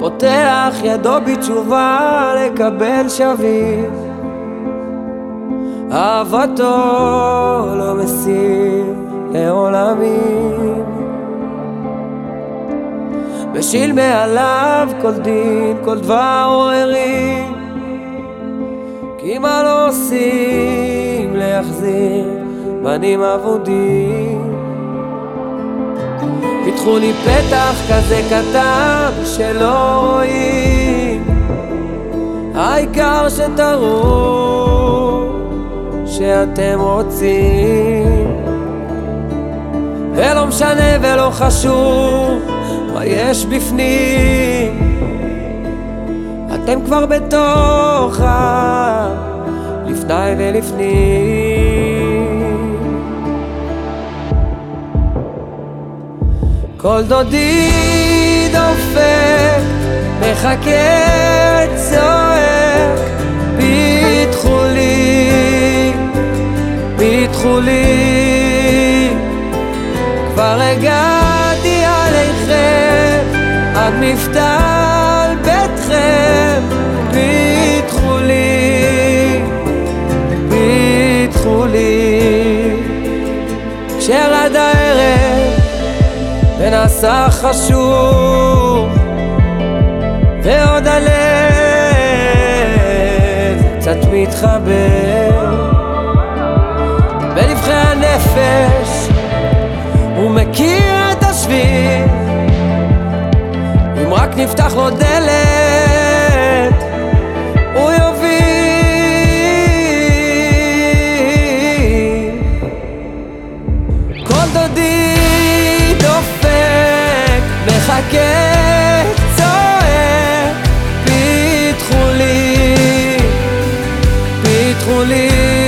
פותח ידו בתשובה לקבל שביב אהבתו לא מסיר לעולמים. משיל מעליו כל דין, כל דבר עוררים כי מה לא עושים להחזיר בנים אבודים פיתחו לי פתח כזה קטן שלא רואים. העיקר שתראו שאתם רוצים. ולא משנה ולא חשוב מה יש בפנים. אתם כבר בתוך ה... לפני ולפנים כל דודי דופק, מחכה צועק, פיתחו לי, פיתחו לי, כבר הגעתי עליכם, עד מפתל ביתכם, ונעשה חשוב ועוד הלב קצת מתחבר. בנבחי הנפש הוא מכיר את השביל. אם רק נפתח לו דלת הוא יוביל. כל דודי דופק מחכה, צועק, פיתחו לי, פיתחו לי.